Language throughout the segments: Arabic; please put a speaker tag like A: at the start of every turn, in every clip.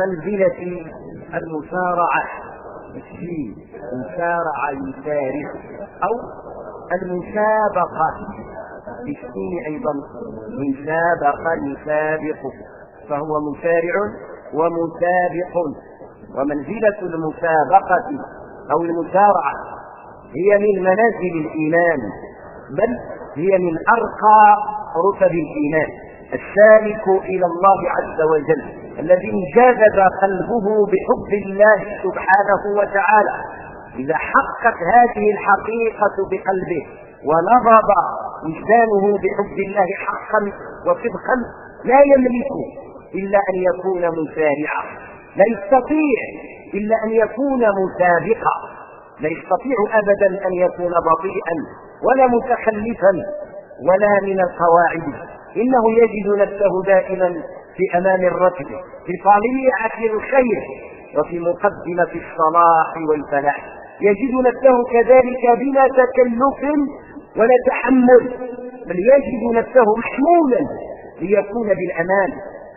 A: منزلة المسارعة السين مسارعة يسارع أو المسابقة. بالسين أيضا من سابق يسابق فهو مسارع ومسابق. ومنزلة المسابقة أو المسارعة هي من منازل الإيمان بل هي من أرقى رتب الإيمان. السالك إلى الله عز وجل. الذي انجذب قلبه بحب الله سبحانه وتعالى. إذا حقت هذه الحقيقة بقلبه ونضب وجدانه بحب الله حقا وصدقا لا يملك إلا أن يكون مسارعا. لا يستطيع إلا أن يكون مسابقا. لا يستطيع أبدا أن يكون بطيئا ولا متخلفا ولا من القواعد. إنه يجد نفسه دائما في أمام الركب في طليعة الخير وفي مقدمة الصلاح والفلاح. يجد نفسه كذلك بلا تكلف ولا تحمل بل يجد نفسه محمولا ليكون بالأمان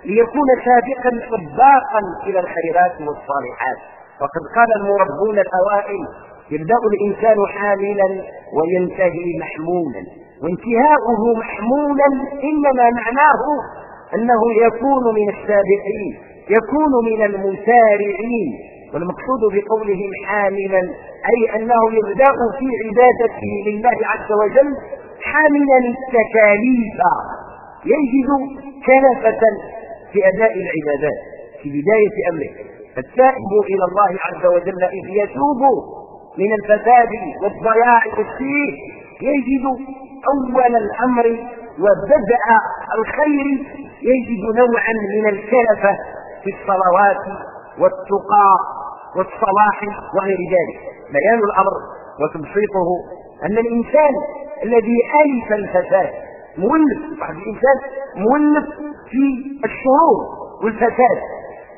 A: ليكون سابقا سباقا إلى الخيرات والصالحات. وقد قال المربون الأوائل يبدأ الإنسان حاملا وينتهي محمولا. وانتهاؤه محمولا إنما معناه أنه يكون من السابقين يكون من المسارعين والمقصود بقولهم حاملا أي أنه يبدأ في عبادته لله عز وجل حاملا التكاليف. يجد كنفة في أداء العبادات في بداية أمره. التائب إلى الله عز وجل إذ يتوب من الفساد والضياع والسيء يجد أول الأمر وبدأ الخير يجد نوعا من الكلفة في الصلوات والتقى والصلاح وغير ذلك. بيان الأمر وتبسيطه أن الإنسان الذي ألف الفساد مولف واحد الإنسان مولف في الشرور والفساد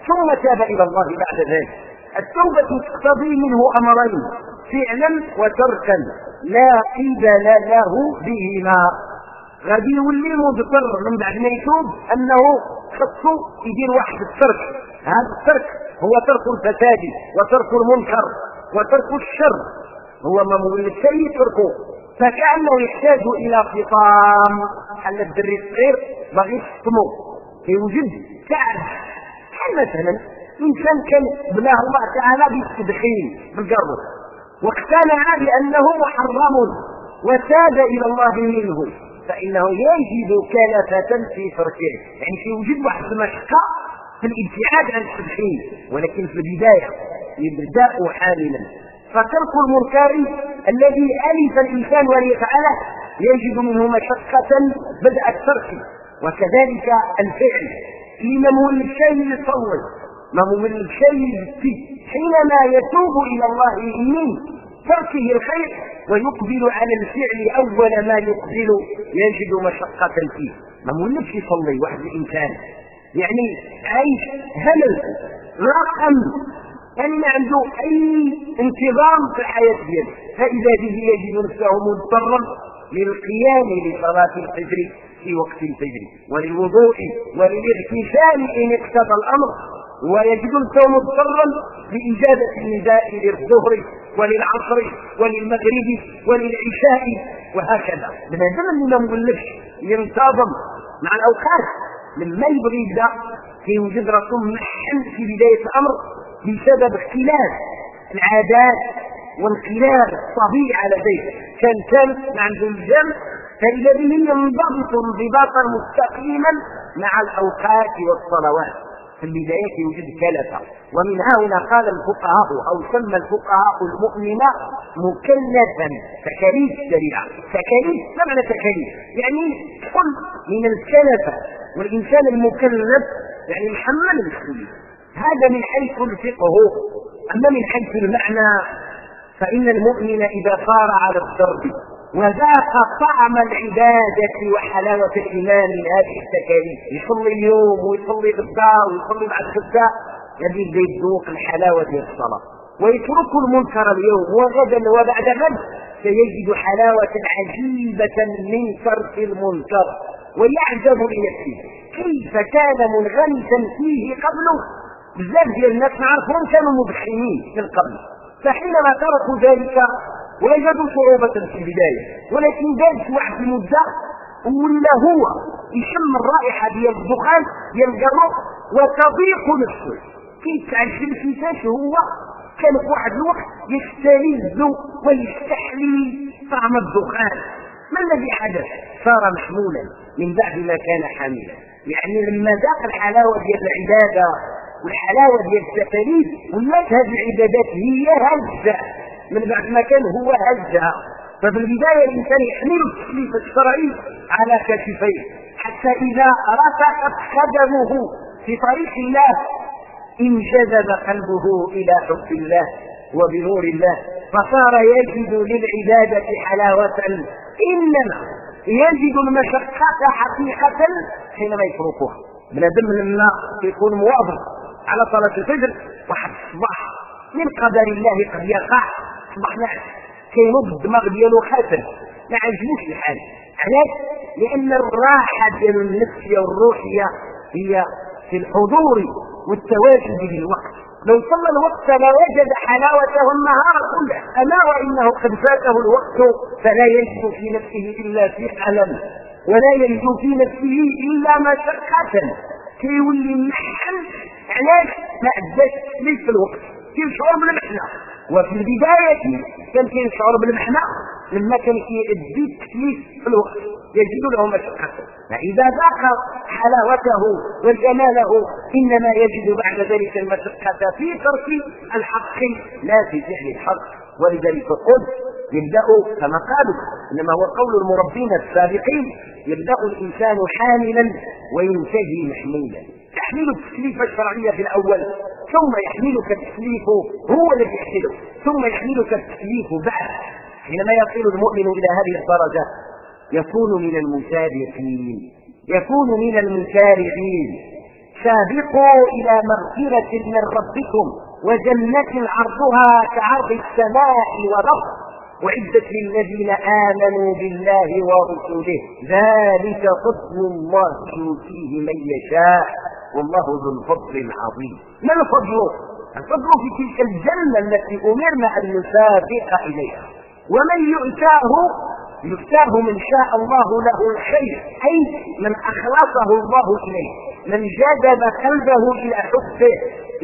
A: ثم تاب إلى الله بعد ذلك. التوبة تقتضي منه أمرين فعلا وتركا لا قبل له بهما غادي يولي مضطر من بعد ما يتوب انه خصو يدير واحد الترك. هذا الترك هو ترك الفساد وترك المنكر وترك الشر. هو ما مولد شيء يتركه. فكأنه يحتاج إلى فطام بحال الدري الصغير باغي يفطمو كيوجد تعب. بحال مثلا انسان كان بناه الله تعالى بالتدخين بالقرب. واقتنع بأنه محرم وتاب إلى الله منه. فإنه يجد كلفة في تركه. يعني يوجد واحد المشقة في الابتعاد عن التدخين. ولكن في البداية يبدأ حاملا. فترك المنكر الذي ألف الإنسان وليفعله يجد منه مشقة بدأ الترك. وكذلك الفعل. لمن هو الشيء يصور ما الشيء يبكي. حينما يتوب إلى الله من تركه الخير ويقبل على الفعل أول ما يقبل يجد مشقة فيه. ما مولفش يصلي واحد الإنسان. يعني عايش همل رقم ما عنده أي انتظام في الحياة ديالو. فإذا به يجد نفسه مضطرا للقيام لصلاة الفجر في وقت الفجر وللوضوء وللاغتسال إن اقتضى الأمر. ويجد نفسه مضطرا لإجابة النداء للظهر وللعصر وللمغرب وللعشاء وهكذا. بنادم اللي ما مولفش ينتظم مع الأوقات. لما يبغي يبدأ كيوجد راسه محل في بداية الأمر بسبب اختلاف العادات وانقلاب الطبيعة لديه كان كان ما عنده الجمع فإذا به ينضبط انضباطا مستقيما مع الأوقات والصلوات. في البداية يوجد كلفة. ومن هنا قال الفقهاء أو سمى الفقهاء المؤمن مكلفا تكاليف الشريعة تكاليف ما معنى تكاليف؟ يعني كل من الكلفة والإنسان المكلف يعني محمل بالسلوك هذا من حيث الفقه. أما من حيث المعنى فإن المؤمن إذا صار على الدرب وذاق طعم العبادة وحلاوة الإيمان من هذه التكاليف. يصلي اليوم ويصلي غدا ويصلي بعد غدا يبدا يذوق الحلاوة ديال الصلاة. ويترك المنكر اليوم وغدا وبعد غد. سيجد حلاوة عجيبة من ترك المنكر. ويعجب لنفسه. كيف كان منغمسا فيه قبله؟ بزاف ديال الناس نعرفهم كانوا مدخنين من قبل فحينما تركوا ذلك وجدوا صعوبة في البداية ولكن جالس واحد المدة ولا هو يشم الرائحة ديال الدخان ديال القرب وتضيق نفسه. كيتعجب كيفاش هو كان في واحد الوقت يستلذ ويستحلي طعم الدخان. ما الذي حدث؟ صار محمولا من بعد ما كان حاملا. يعني لما ذاق الحلاوة ديال العبادة والحلاوة ديال التكاليف ولات هذه العبادات هي هزه من بعد ما كان هو هزه ففي البداية الإنسان يحمل التكليف الشرعي على كتفيه حتى إذا رفعت قدمه في طريق الله انجذب قلبه إلى حب الله وبنور الله فصار يجد للعبادة حلاوة. إنما يجد المشقة حقيقة حينما يتركها. بنادم لما يكون مواظب على صلاة الفجر واحد الصباح من قدر الله قد يقع. نعس كينوض الدماغ ديالو خاسر ما عجبوش الحال. علاش؟ لأن الراحة ديال النفسيه والروحيه هي في الحضور والتواجد بالوقت. لو صلى الوقت لوجد حلاوته النهار كله. ألا وإنه قد فاته الوقت فلا يجد في نفسه إلا في الم ولا يجد في نفسه إلا مشقه كيولي محل علاش ما ليس في الوقت؟ كيشعر بالمحنة. وفي البداية كان كيشعر بالمحنة. لما كان كيأدي التكليف في الوقت؟ يجد له مشقة. فإذا ذاق حلاوته وجماله إنما يجد بعد ذلك المشقة في ترك الحق لا في فعل الحق. ولذلك قلت يبدأ كما قالوا إنما هو قول المربين السابقين يبدأ الإنسان حاملا وينتهي محمولا. تحميل التكليف الشرعية في الأول. ثم يحملك التكليف هو الذي يحمله. ثم يحملك التكليف بعد. حينما يصل المؤمن إلى هذه الدرجة يكون من المسابقين يكون من المسارعين. سابقوا إلى مغفرة من ربكم وجنة عرضها كعرض السماء والأرض. وعدت للذين آمنوا بالله ورسوله ذلك فضل الله يؤتيه من يشاء. والله ذو الفضل العظيم. ما الفضل؟ الفضل في تلك الجنة التي أمرنا أن نسابق إليها. ومن يؤتاه يؤتاه من شاء الله له الخير. أي من أخلصه الله إليه. من جذب قلبه إلى حبه.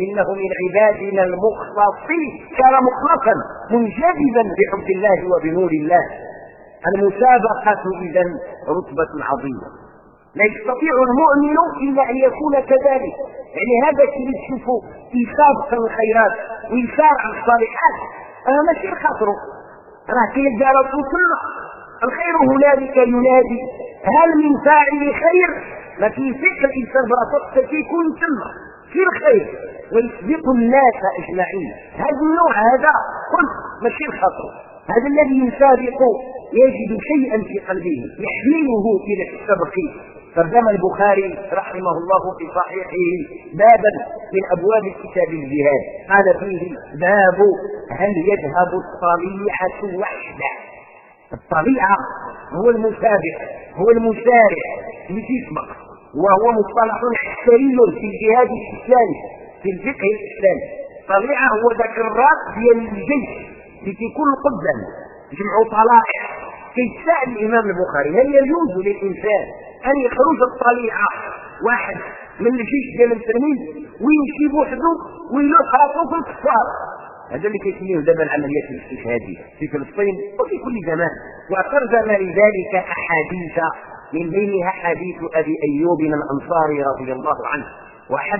A: إنه من عبادنا المخلصين. كان مخلصا منجذبا بحب الله وبنور الله. المسابقة اذا رتبة عظيمة. لا يستطيع المؤمن إلا أن يكون كذلك. يعني هذا اللي تشوفه يسابق الخيرات ويسارع الصالحات. أنا ماشي خاطره راه رسول الله الخير هنالك ينادي. هل من فاعل خير؟ ما فكر الإنسان براسه كيكون تما. في الخير. ويسبق الناس أجمعين. هذا النوع هذا. قلت ماشي الخطر هذا الذي يسابق يجد شيئا في قلبه. يحمله إلى السبق. ترجم البخاري رحمه الله في صحيحه بابا من أبواب كتاب الجهاد. قال فيه باب هل يذهب الطبيعة وحده. الطبيعة هو المسابق هو المسارع تسبق وهو مصطلح عسكري في الجهاد الإسلامي في الفقه الإسلامي. الطبيعة هو ذاك الرأس ديال الجيش اللي كيكون قدام جمعوا طلائع. كيتساءل الإمام البخاري. هل يجوز للإنسان أن يخرج الطليعة واحد من الجيش ديال المسلمين ويمشي بوحده ويلوح راسه في الكفار هذا اللي كيسميه دابا العمليات الاستشهاديه في فلسطين وفي كل زمان. وترجم لذلك أحاديث من بينها حديث أبي أيوب الأنصاري رضي الله عنه. واحد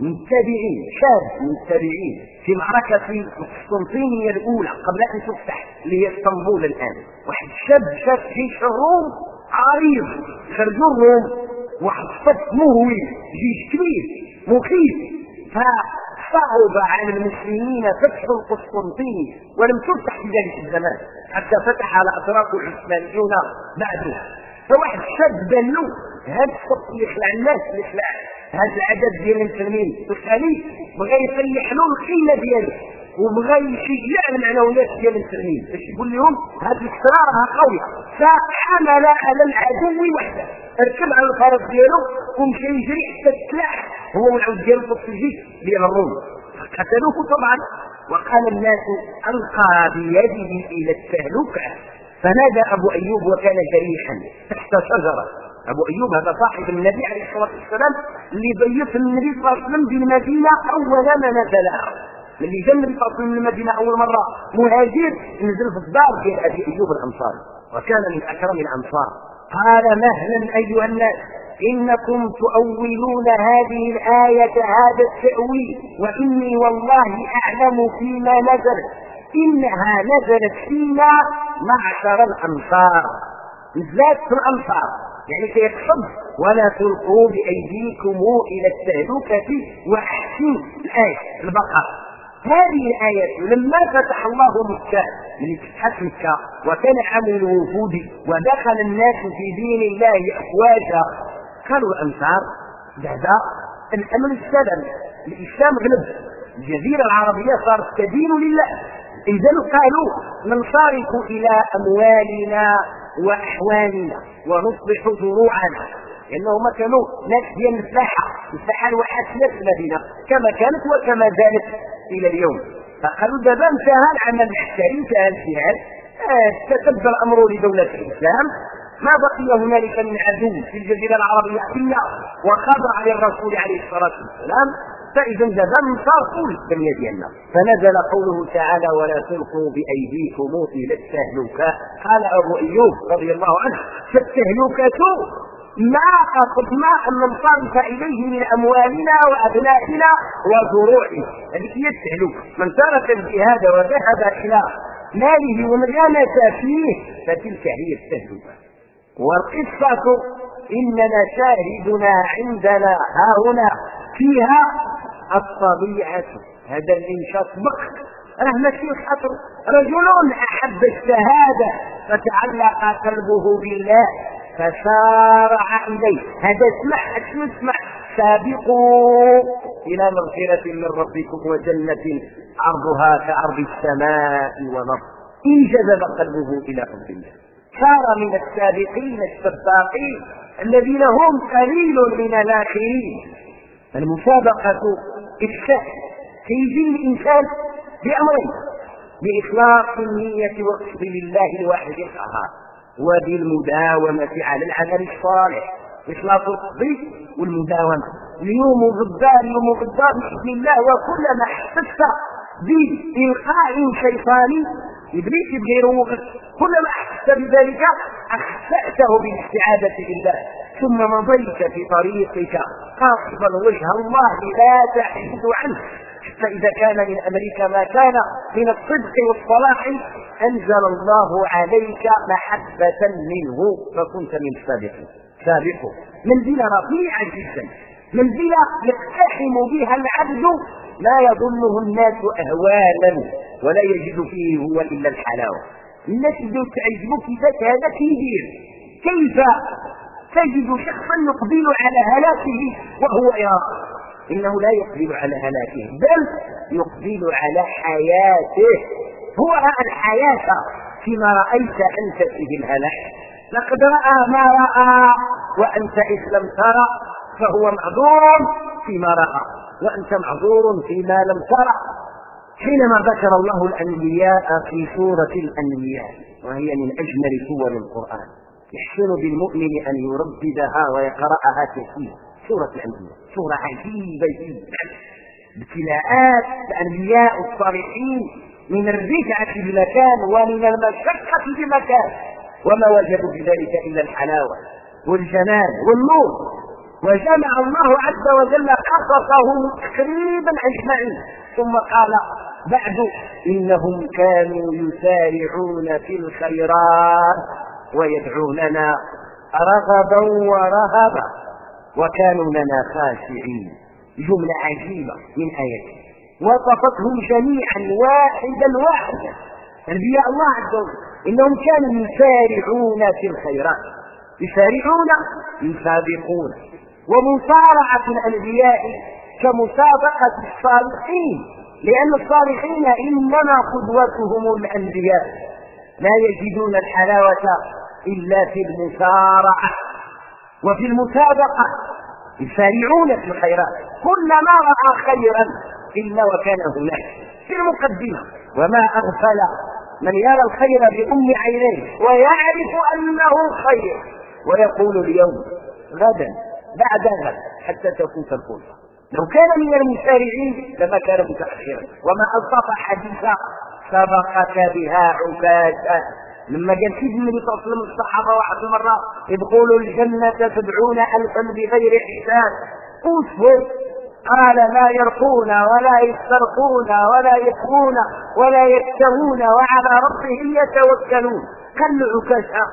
A: من التابعين شاب من التابعين في معركة القسطنطينية الأولى قبل أن تفتح اللي هي اسطنبول الآن. واحد شاب شاف جيش الروم عريض خرجوا الروم واحد صف مهوي جيش كبير مخيف. فصعب على المسلمين فتح القسطنطينية ولم تفتح في ذلك الزمان حتى فتح على أطراف العثمانيون بعده. فواحد شاب بان له هذا الصف يخلع الناس يخلع هذا العدد ديال المسلمين. الخليل بغى يصلح له الخيمه ديالو وبغى يشجع المعنويات ديال المسلمين. باش يقول لهم هذه راها قوية. فحمل على العدو وحده. ركب على الفرس ديالو ومشى يجري حتى السلاح. هو والعود ديالو في الجيش ديال الروم. قتلوه طبعا. وقال الناس ألقى بيده إلى التهلكة. فنادى أبو أيوب وكان جريحا تحت شجرة. أبو أيوب هذا صاحب النبي عليه الصلاة والسلام اللي بيت النبي صلى الله عليه وسلم بالمدينة أول ما نزلها اللي جا النبي صلى الله عليه وسلم المدينة أول مرة مهاجر نزل في الدار ديال أبي أيوب الأنصاري وكان من أكرم الأنصار. قال مهلا أيها الناس إنكم تؤولون هذه الآية هذا التأويل وإني والله أعلم فيما نزل. إنها نزلت فينا معشر الأنصار. نزلت في الأنصار. يعني كيقصد ولا تلقوا بأيديكم إلى التهلكة واحسنوا الآية البقرة. هذه الآية لما فتح الله مكة من فتحت مكة وكان عام الوفود ودخل الناس في دين الله أفواجا قالوا الأنصار بعد الأمر السلم الإسلام غلب الجزيرة العربية صارت تدين لله. إذا قالوا ننصرف إلى أموالنا وأحوالنا ونصلح دروعنا لأنهم كانوا ناس ديال المساحة المساحة الوحشية في المدينة كما كانت وكما زالت إلى اليوم. فقالوا دابا انتهى العمل العسكري انتهى الجهاد آه، الأمر لدولة الإسلام. ما بقي هنالك من عدو في الجزيرة العربية إلا وخضع للرسول عليه الصلاة والسلام. فإذا دابا انصرفوا للدنيا ديالنا فنزل قوله تعالى ولا تلقوا بأيديكم إلى التهلكة قال أبو أيوب رضي الله عنه فالتهلكة ما أن ننصرف إليه من أموالنا وأبنائنا وزروعنا هذه هي التهلكة من ترك الجهاد وذهب إلى ماله وانغمس فيه فتلك هي التهلكة والقصة إننا شاهدنا عندنا ها هنا فيها الطبيعة. هذا الإنشاء بق راه ماشي خاطر رجل أحب الشهادة فتعلق قلبه بالله فسارع إليه. هذا اسمع شنو اسمع سابقوا إلى مغفرة من ربكم وجنة عرضها كعرض السماء والأرض. إنجذب قلبه إلى حب الله. صار من السابقين السباقين الذين هم قليل من الآخرين. المسابقة إفساد كيجي الإنسان بأمرين بإخلاص النية وقصد لله الواحد القهار وبالمداومة على العمل الصالح إخلاص القصد والمداومة. اليوم وغدا اليوم وغدا بإذن الله وكلما احسست بإلقاء شيطاني إبليس يروغك كلما أحسست بذلك أخفأته بالاستعاذة بالله ثم مضيت في طريقك. قاصدا وجه الله لا تحد عنه. حتى إذا كان من أمرك ما كان من الصدق والصلاح أنزل الله عليك محبة منه. فكنت من السابقين. سابقه. منزلة رفيعة جدا. منزلة يقتحم بها العبد. لا يظنه الناس أهوالا ولا يجد فيه هو إلا الحلاوة. الناس تعجبك كيفاش كيدير كيف؟ تجد شخصا يقبل على هلاكه وهو يرى إنه لا يقبل على هلاكه بل يقبل على حياته. هو رأى الحياة فيما رأيت أنت فيه الهلاك. لقد رأى ما رأى وأنت إذ لم ترى فهو معذور فيما رأى وأنت معذور فيما لم ترى. حينما ذكر الله الأنبياء في سورة الأنبياء وهي من أجمل سور القرآن. يحسن بالمؤمن أن يرددها ويقرأها كثيرا سورة الانبياء سورة عجيبة جدا. ابتلاءات الأنبياء الصالحين من الرفعه بمكان ومن المشقة بمكان. وما وجدوا بذلك إلا الحلاوة والجمال والنور. وجمع الله عز وجل قصصهم تقريبا أجمعين. ثم قال بعد إنهم كانوا يسارعون في الخيرات. ويدعوننا رغبا ورهبا وكانوا لنا خاشعين. جملة عجيبة من آيات وصفتهم جميعا واحدا واحدا. انبياء الله عز وجل. إنهم كانوا يسارعون في الخيرات. يسارعون يسابقون. ومصارعة الأنبياء كمسابقة الصالحين. لأن الصالحين إنما قدوتهم الأنبياء. لا يجدون الحلاوة إلا في المسارعة وفي المسابقة. يسارعون في الخيرات. كلما رأى خيرا إلا وكان هناك. في المقدمة وما أغفل من يرى الخير بأم عينيه ويعرف أنه خير. ويقول اليوم غدا بعد غد حتى تفوت الفرصة. لو كان من المسارعين لما كان متأخرا. وما ألطف حديثا سبقك بها عكاشة لما قال سيدنا النبي صلى الله عليه وسلم الصحابة واحد المره ادخلوا الجنة تدعون ألفا بغير حساب. اسوه قال لا يرقون ولا يسترقون ولا يكفون ولا يكتوون وعلى ربهم يتوكلون. قال له عكاشة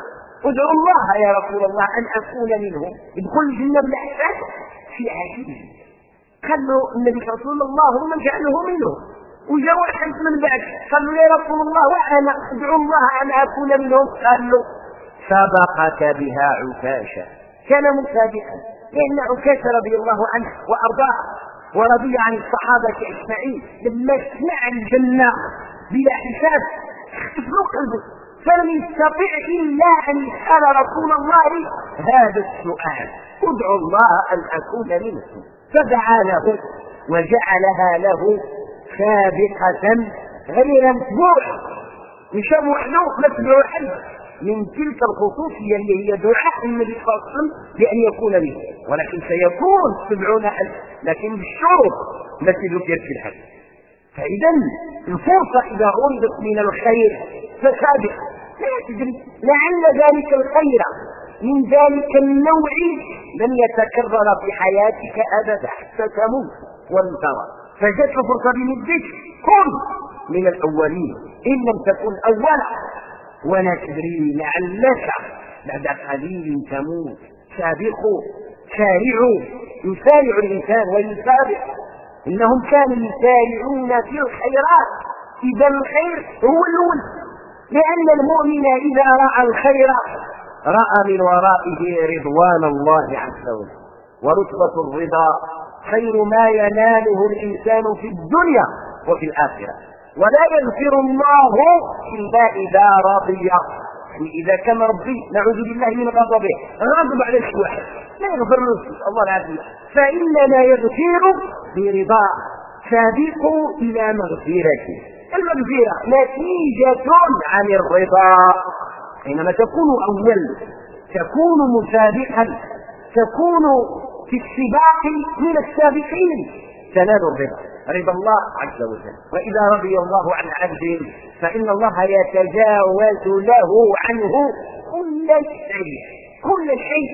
A: ادعو الله يا رسول الله أن أكون منهم. ادخل الجنة بالاحسان في عجيب قال له النبي صلى الله عليه وسلم اللهم اجعله منهم. وجاء واحد من بعد قال له يا رسول الله وأنا أدعو الله أن أكون منهم. قال له سبقك بها عكاشة. كان مسابقا لأن عكاشة رضي الله عنه وأرضاه ورضي عن الصحابة أجمعين لما سمع الجنة بلا حساب اختفل قلبه. فلم يستطع إلا أن يسأل رسول الله هذا السؤال. ادعو الله أن أكون منهم فدعا له وجعلها له سابقة غير متبوع مشى وحده متبوع حد من تلك الخصوصية اللي هي دعاء النبي صلى الله عليه وسلم بأن يكون منه ولكن سيكون سبعون ألف. لكن بالشروط التي ذكرت في الحديث. فإذا الفرصة إذا أريدت من الخير فسابق لا تدري لعل ذلك الخير. من ذلك النوع لن يتكرر في حياتك أبدا حتى تموت وانترى فجت فرصة بمدك كن من الأولين. إن لم تكن أولا. ولا تدري لعلك بعد قليل تموت. سابقوا سارعوا يسارع الإنسان ويسابق. إنهم كانوا يسارعون في الخيرات. إذا الخير هو الأول لأن المؤمن إذا رأى الخير رأى من ورائه رضوان الله عز وجل. ورتبة الرضا. خير ما يناله الإنسان في الدنيا وفي الآخرة. ولا يغفر الله إلا إذا رضي. يعني إذا كان ربي نعوذ بالله من غضبه غضب على شي واحد. لا يغفر له الله العافية. فإننا يغفر برضا. سابقوا إلى مغفرته. المغفرة نتيجة عن الرضا. حينما تكون أول تكون مسابقا تكون في السباق من السابقين. تنال الرضا. رضا الله عز وجل. وإذا رضي الله عن عبد فإن الله يتجاوز له عنه كل شيء. كل شيء.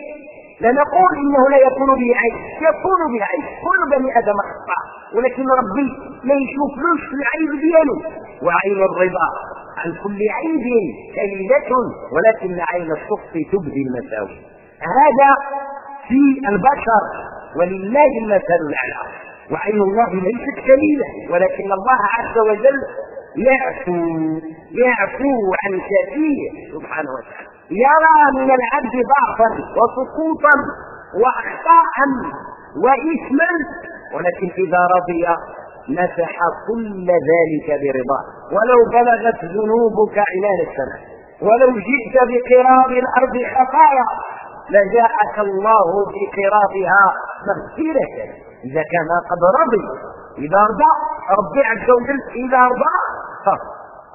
A: لا نقول إنه لا يكون به عيب يكون به عيب كل بني آدم خطا ولكن ربي ما يشوفلوش العيب ديالو وعين الرضا عن كل عيب كلمة ولكن عين الصف تبدي المساوي هذا في البشر ولله المثل الأعلى. وعين الله ليست كليلة ولكن الله عز وجل يعفو يعفو عن كثير سبحانه وتعالى. يرى من العبد ضعفا وسقوطا واخطاء واثما ولكن إذا رضي مسح كل ذلك برضاه. ولو بلغت ذنوبك عنان السماء ولو جئت بقراب الأرض خطايا لجاءك الله بقرابها مغفرة إذا كان قد رضي. إذا رضى ربي عز وجل إذا رضى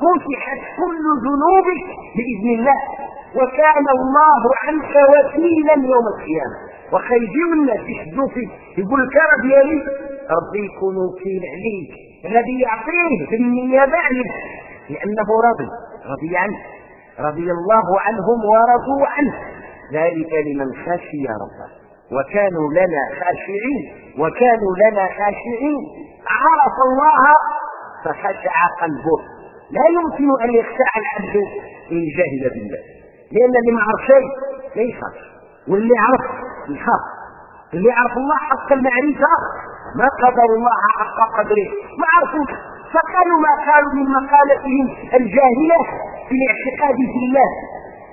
A: فتحت كل ذنوبك بإذن الله. وكان الله عنك وكيلا يوم القيامة. وخيجيو الناس يشدوا فيك يقول لك ديالي ربي يكون وكيل عليك. الذي يعطيه بالنيابة عنك لأنه راضي رضي عنه. رضي الله عنهم ورضوا عنه. ذلك لمن خشي ربه. وكانوا لنا خاشعين. وكانوا لنا خاشعين. عرف الله فخشع قلبه. لا يمكن أن يخشع العبد إن جهل بالله. لأن اللي ما عرف شيء لا يخاف واللي عرف يخاف اللي عرف الله حق المعرفة ما قدر الله حق قدره. ما عرفوش فقالوا ما قالوا من مقالتهم الجاهلة في الاعتقاد في الله.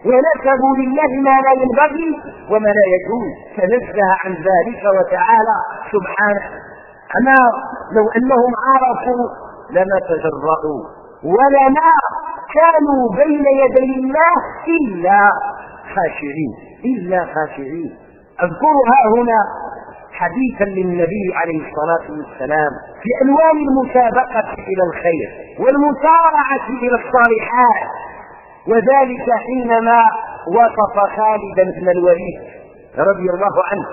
A: ونسبوا لله ما لا ينبغي وما لا يجوز. فنزه عن ذلك وتعالى سبحانه. أما لو أنهم عرفوا لما تجرؤوا ولما كانوا بين يدي الله إلا خاشعين. إلا خاشعين. أذكرها هنا حديثا للنبي عليه الصلاة والسلام في ألوان المسابقة إلى الخير والمسارعة إلى الصالحات. وذلك حينما وصف خالدا بن الوليد رضي الله عنه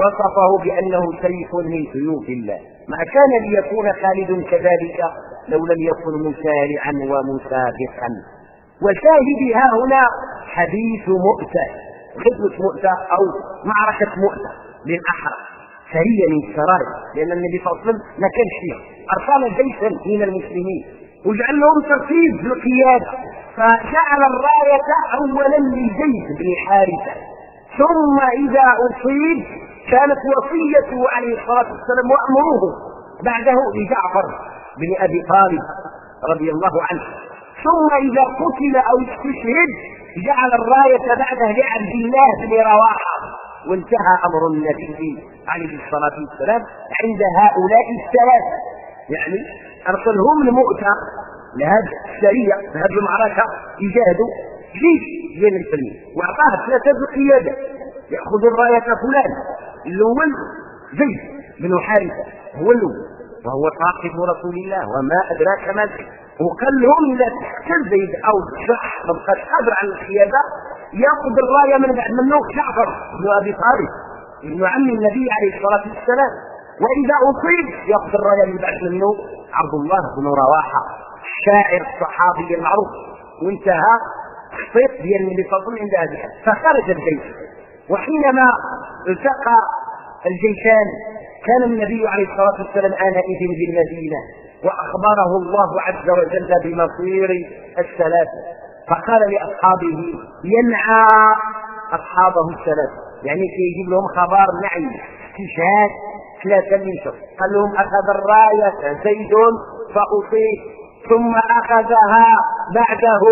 A: وصفه بأنه سيف من سيوف الله. ما كان ليكون خالد كذلك لو لم يكن مسارعا ومسابقا. وشاهد ها هنا حديث مؤتة غزوة مؤتة أو معركة مؤتة للأحرى سرية من السرايا لأن النبي صلى الله عليه وسلم ما كانش فيها. أرسل جيشا من المسلمين. وجعل لهم ترتيب في القيادة فجعل الراية أولا لزيد بن حارثة. ثم إذا أصيب كانت وصيته عليه الصلاة والسلام وأمره بعده لجعفر بن أبي طالب رضي الله عنه. ثم إذا قتل أو استشهد جعل الراية بعده لعبد الله بن رواحة. وانتهى أمر النبي عليه الصلاة والسلام عند هؤلاء الثلاثة. يعني أرسلهم لمؤتة لهذه السرية لهذه المعركة يجاهدوا. جيش ديال المسلمين وأعطاه ثلاثة القيادة يأخذ الراية فلان الأول زيد بن حارثة هو الأول وهو صاحب رسول الله وما أدراك ما وقال لهم إذا تحتل زيد أو شح ما بقاش قادر على القيادة يأخذ الراية من بعد منه جعفر بن أبي طالب ابن عم النبي عليه الصلاة والسلام. وإذا أصيب ياخذ الراية من بعد منه عبد الله بن رواحة الشاعر الصحابي المعروف وانتهى الخطيط ديال النبي صلى الله عليه وسلم عند هذه فخرج الجيش. وحينما التقى الجيشان كان النبي عليه الصلاة والسلام آنئذ بالمدينة وأخبره الله عز وجل بمصير الثلاثة فقال لأصحابه ينعى أصحابه الثلاثة يعني سيجيب لهم خبر نعي. استشهاد ثلاثة من قال لهم أخذ الراية زيد فأصيب ثم أخذها بعده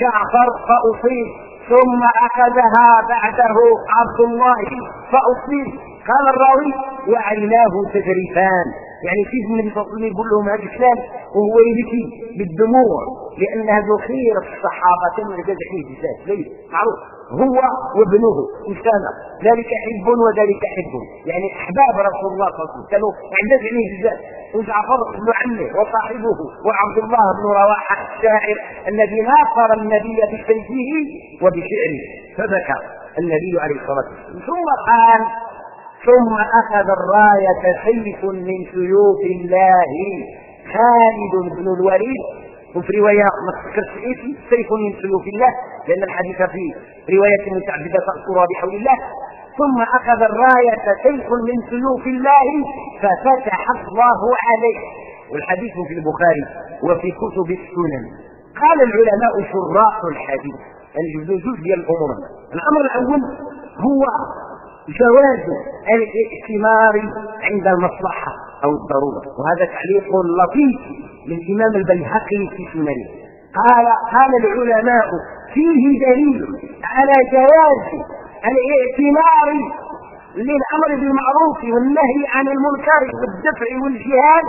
A: جعفر فأصيب ثم أخذها بعده عبد الله فأصيب. قال الراوي وعيناه تجرفان. يعني كيف النبي صلى الله عليه وسلم يقول لهم هذا الكلام وهو يبكي بالدموع؟ لأن هذا خير الصحابة يعتاد عليه بزاف ليه معروف. هو وابنه. اسامه ذلك حب وذلك حب. يعني أحباب رسول الله صلى الله عليه وسلم. كانوا يعتاد عليه بزاف وجعفر بن عمه وصاحبه وعبد الله بن رواحة الشاعر الذي ناصر النبي بسيفه وبشعره فبكى النبي عليه الصلاة والسلام. ثم قال ثم أخذ الراية سيف من سيوف الله. خالد بن الوليد وفي رواية ما تذكرش اسم سيف من سيوف الله لأن الحديث في رواية متعددة تذكرها بحول الله. ثم أخذ الراية سيف من سيوف الله ففتح الله عليه. والحديث في البخاري وفي كتب السنن. قال العلماء شراح الحديث. يعني جزء ديال الأمور الأمر الأول هو جواز الائتمار عند المصلحة أو الضرورة. وهذا تعليق لطيف للإمام البيهقي في سننه. قال قال العلماء فيه دليل على جواز الائتمار للأمر بالمعروف والنهي عن المنكر والدفع والجهاد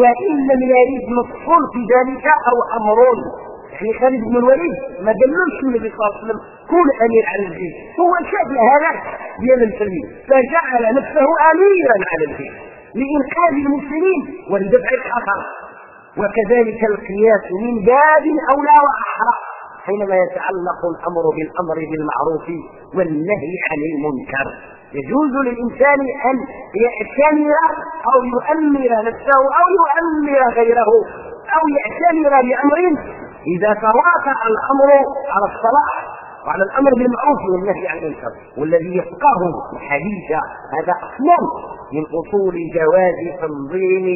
A: وإن لم يرد نص في ذلك أو أمر يعني خالد بن الوليد ما قالوش النبي صلى الله عليه وسلم كون أمير على الجيش هو شاف الهلاك ديال المسلمين فجعل نفسه اميرا على الجيش لإنقاذ المسلمين ولدفع الخطر وكذلك القياس من باب أولى وأحرى حينما يتعلق الأمر بالأمر بالمعروف والنهي عن المنكر. يجوز للإنسان أن يعتمر أو يؤمر نفسه أو يؤمر غيره أو يعتمر بأمر إذا تواطأ الأمر على الصلاح وعلى الأمر بالمعروف والنهي عن المنكر والذي يفقه الحديث هذا أصل من أصول جواز تنظيم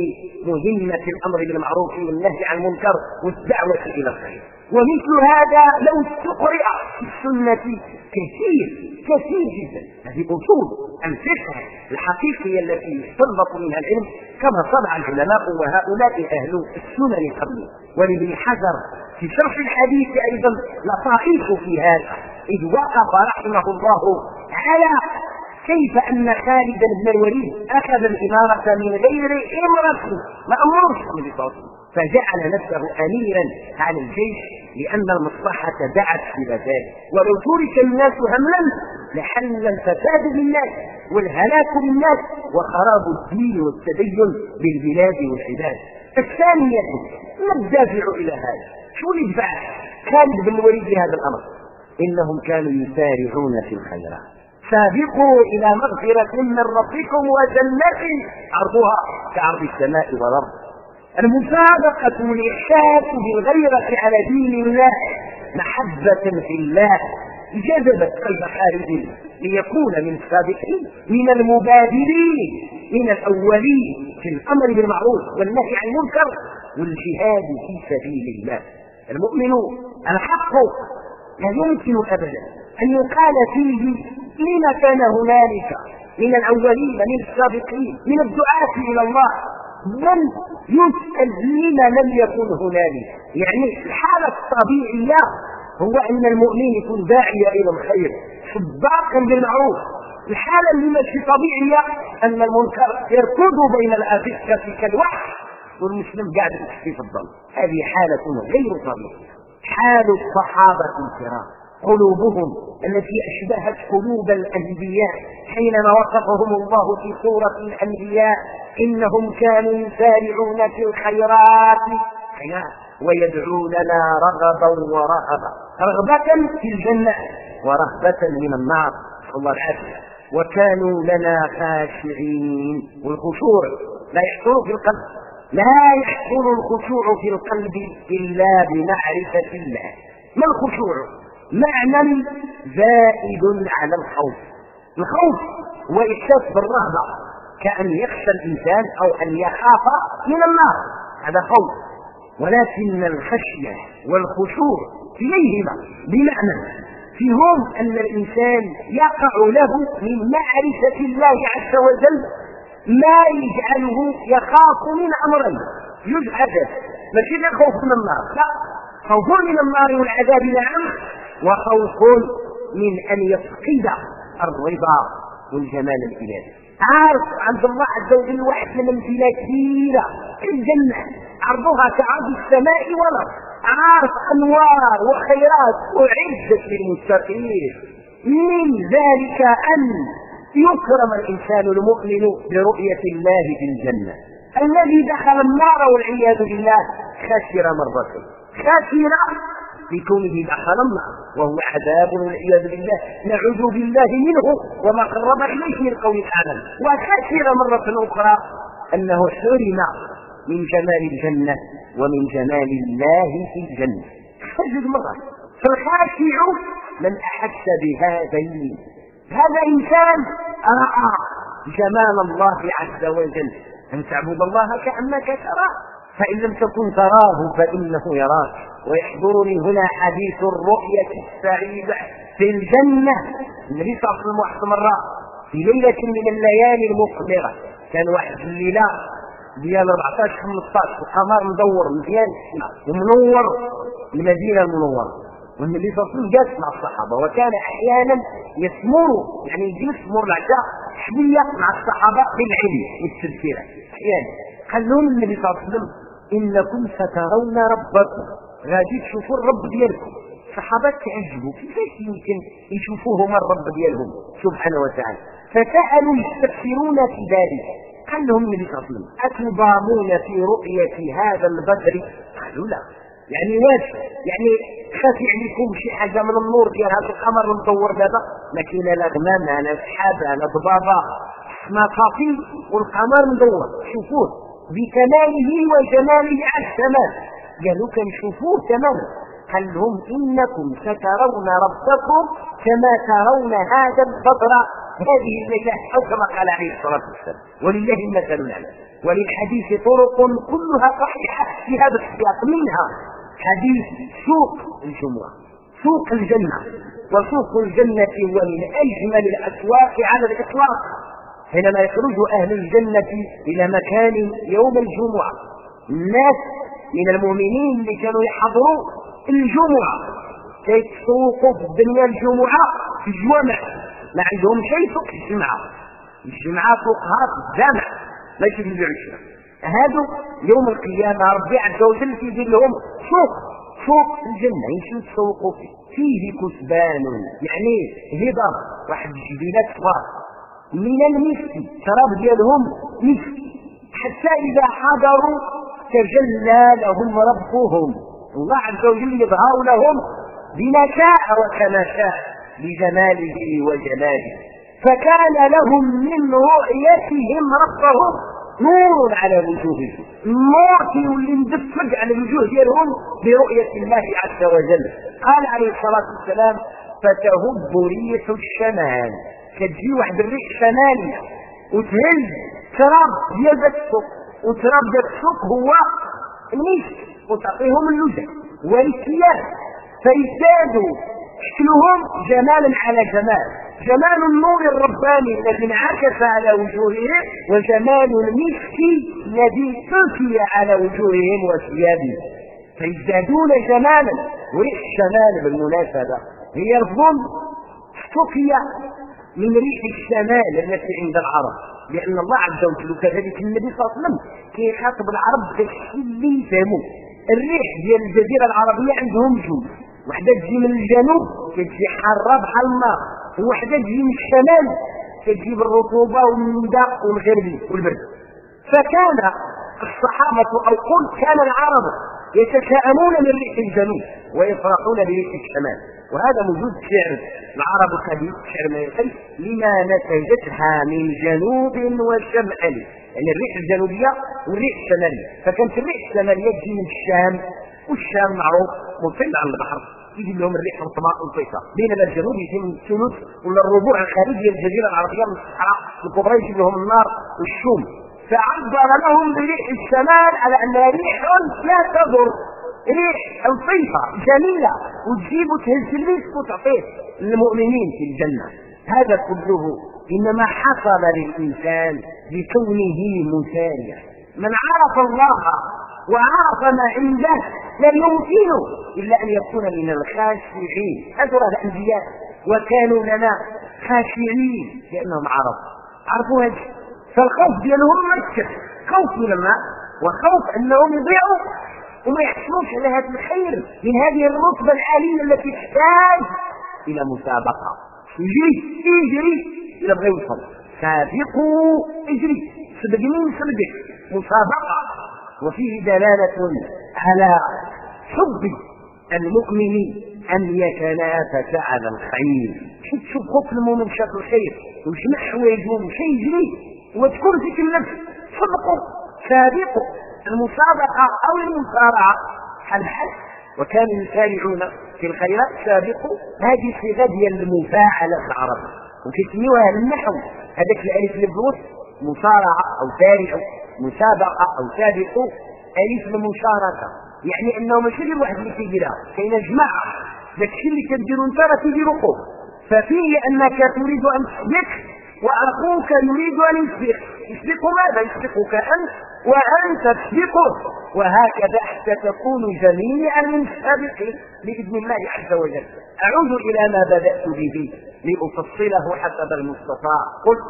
A: مهمة الأمر بالمعروف والنهي عن المنكر والدعوة إلى الخير. ومثل هذا لو استقرئ في السنة كثير كثير جدا. هذه أصول الفقه الحقيقية التي يستنبط منها العلم كما صنع العلماء وهؤلاء أهل السنن قبل. ولابن حجر في شرح الحديث أيضا لطائف في هذا إذ وقف رحمه الله على كيف أن خالد بن الوليد أخذ الإمارة من غير إمرة مأمور النبي صلى فجعل نفسه أميرا على الجيش لأن المصلحة دعت إلى ذلك. ولو ترك الناس هملا لحل الفساد للناس والهلاك للناس وخراب الدين والتدين بالبلاد والعباد. الثانية ما الدافع إلى هذا؟ شو اللي دفع خالد بن الوليد لهذا الأمر. إنهم كانوا يسارعون في الخيرات. سابقوا إلى مغفرة من ربكم وجنة عرضها كعرض السماء والأرض. المسابقة والإحساس بالغيرة على دين الله محبة في الله. جذبت قلب خالد ليكون من السابقين من المبادرين من الأولين في الأمر بالمعروف والنهي عن المنكر والجهاد في سبيل الله. المؤمن الحق لا يمكن أبدا أن يقال فيه لما كان هنالك من الأولين من السابقين من الدعاة إلى الله. بل يسأل لما لم يكن هنالك. يعني الحالة الطبيعية هو أن المؤمن يكون داعية إلى الخير سباقا بالمعروف. الحالة اللي ماشي طبيعية أن المنكر يركض بين الأفكة كالوحش والمسلم قاعد يحكي في الظل. هذه حالة غير طبيعية حال الصحابة الكرام قلوبهم التي أشبهت قلوب الأنبياء حينما وصفهم الله في سورة الأنبياء إنهم كانوا يسارعون في الخيرات. ويدعوننا رغبا ورهبا. رغبة في الجنة ورهبة من النار. نسأل الله العافية. وكانوا لنا خاشعين. والخشوع لا يحصل في القلب. لا يحصل الخشوع في القلب إلا بمعرفة الله. ما الخشوع؟ معنى زائد على الخوف. الخوف هو إحساس بالرهبة كأن يخشى الإنسان أو أن يخاف من النار. هذا خوف. ولكن الخشية والخشوع كليهما بمعنى فيهم أن الإنسان يقع له من معرفة الله عز وجل ما يجعله يخاف من أمرين. يجعل ماشي خوف من النار. لا. خوف من النار والعذاب نعم وخوف من أن يفقد الرضا والجمال الإلهي. عارف عند الله عز وجل واحد من الامثله كثيره الجنة. عرضها كعرض السماء والأرض. عارف أنوار وخيرات أعدت للمتقين. من ذلك أن يكرم الإنسان المؤمن برؤية الله في الجنة. الذي دخل النار والعياذ بالله خسر مرتين خسر بكونه دخل النار وهو عذاب والعياذ بالله. نعوذ بالله منه وما قرب إليه من قول اعلم وكثر مرة أخرى أنه حرم من جمال الجنة ومن جمال الله في الجنة. تجد مرة. فالخاشع من أحس بهذين هذا إنسان راى جمال الله عز وجل. أن تعبد الله كأنك تراه. فإن لم تكن تراه فإنه يراك. ويحضرني هنا حديث الرؤية السعيدة في الجنة. النبي صلى الله عليه وسلم واحد مرة في ليلة من الليالي المقمرة كان واحد الليلة ديال 14 15 القمر مدور مزيان. ومنور المدينة المنورة. والنبي صلى الله عليه وسلم جالس مع الصحابة وكان أحيانا يسمر يعني يجلس يسمر العشاء شوية مع الصحابة في العلم والتذكير أحيانا. قال لهم النبي صلى الله عليه وسلم إنكم سترون ربكم. غادي تشوفوا الرب ديالكم. الصحابة تعجبوا كيفاش يمكن يشوفوه هما الرب ديالهم؟ سبحانه وتعالى. فسألوا يستفسرون في ذلك. قال لهم النبي صلى الله عليه وسلم اتضامون في رؤية هذا البدر؟ قالوا لا. يعني واش؟ يعني خافي عليكم شي حاجة من النور ديال هذا القمر المدور دابا؟ ما كاين لا غمام لا سحاب لا ضبابة ما صافي والقمر مدور. شوفوه بكماله وجماله على السماء. قالوا كنشوفوه تماما. قال لهم إنكم سترون ربكم كما ترون هذا البدر. هذه أو كما قال عليه الصلاة والسلام. ولله المثل الأعلى. وللحديث طرق كلها صحيحة في هذا السياق منها. حديث سوق الجمعة. سوق الجنة. وسوق الجنة هو من أجمل الأسواق على الإطلاق. حينما يخرج أهل الجنة إلى مكان يوم الجمعة الناس من المؤمنين اللي كانوا يحضروا الجمعة. كيتسوقوا في الدنيا الجمعة؟ في الجوامع. ما عندهم شيء فوق الجمعة. الجمعة فوقها في الجامع ماشي في العشره هادو يوم القيامة ربي عز وجل كيدير لهم سوق سوق الجنة يمشيو يتسوقوا فيه؟ فيه كثبان يعني هبة واحد الجبيلات صغار. من المسك شراب ديالهم مسك. حتى إذا حضروا تجلى لهم ربهم. الله عز وجل يظهر لهم بما شاء وكما شاء بجماله وجلاله. فكان لهم من رؤيتهم ربهم نور على وجوههم. نور كيولي مدفق على الوجوه ديالهم برؤية الله عز وجل. قال عليه الصلاة والسلام فتهب ريح الشمال. كتجي واحد الريح شمالية وتهز. تراب ديال السوق. وتراب ذاك السوق هو الميسك وتعطيهم اللجة والثياب فيزدادوا. شكلهم جمالا على جمال. جمال النور الرباني الذي انعكس على وجوههم وجمال المسك الذي سكي على وجوههم وثيابهم. فيزدادون جمالا وريح الشمال بالمناسبة؟ هي الظل. سكي من ريح الشمال التي عند العرب لأن الله عز وجل كذلك النبي صلى الله عليه وسلم كيخاطب العرب بالشيء اللي يفهموه الريح ديال الجزيرة العربية عندهم جوج وحدة تجي من الجنوب كتجي حارة بحال النار وحدة تجي من الشمال كتجيب الرطوبه والنداء والغربي والبرد. فكان الصحابة أو قل كان العرب يتشاءمون من ريح الجنوب ويفرحون بريح الشمال. وهذا موجود في شعر العرب القديم شعر ما يقول لما نتجتها من جنوب وشمال. يعني الريح الجنوبية والريح الشمالية. فكانت الريح الشمالية تجي من الشام والشام معروف مطل على البحر. يجي لهم الريح الرطباء والفيصة بينما الجنوب يجي من الثلث ولا الربوع الخارجي الجزيرة العربية من الصحراء الكبرى يجي لهم النار والشوم. فعبر لهم بريح الشمال على انها ريح لا تضر. ريح الصيفة جميلة وتجيب وتهز المسك وتعطيه للمؤمنين في الجنة. هذا كله إنما حصل للإنسان بكونه مثاليا من عرف الله وعرف ما عنده لا يمكن إلا أن يكون من الخاشعين. هذول الأنبياء وكانوا لنا خاشعين لأنهم عرب. عرفوا هذا؟ فالخوف ديالهم مكه خوف من الماء وخوف أنهم يضيعوا وما يحصلوش على هذا الخير من هذه الرتبة العاليه التي تحتاج إلى مسابقة. يجري يجري إلى بغى يوصل سابقوا اجري. سبق مين سبقك مسابقة. وفيه دلالة على حب المؤمن أن يتنافس على الخير. تشوف خوف المؤمن شاف الخير ويجمع حوايجه ومشى يجري وتكون فيك النفس. صدقوا سابقوا المسابقة أو المصارعة. الحد وكانوا يسارعون في الخيرات. سابقوا هذه صيغة ديال المفاعلة في العرب. وكيسميوها النحو هذاك الألف اللي مصارعة أو سارعوا مسابقة أو سابقوا الف المشاركه يعني أنه ماشي غير واحد اللي كيديرها كاين جماعة داكشي اللي كديرو أنت راه كيديرو خوف ففيه انك تريد أن تسبق وأخوك يريد أن يسبق يسبق ماذا؟ يسبقك أنت وأنت تسبقه وهكذا حتى تكون جميعا من السابقين بإذن الله عز وجل. أعود إلى ما بدأت به لأفصله حسب المستطاع قلت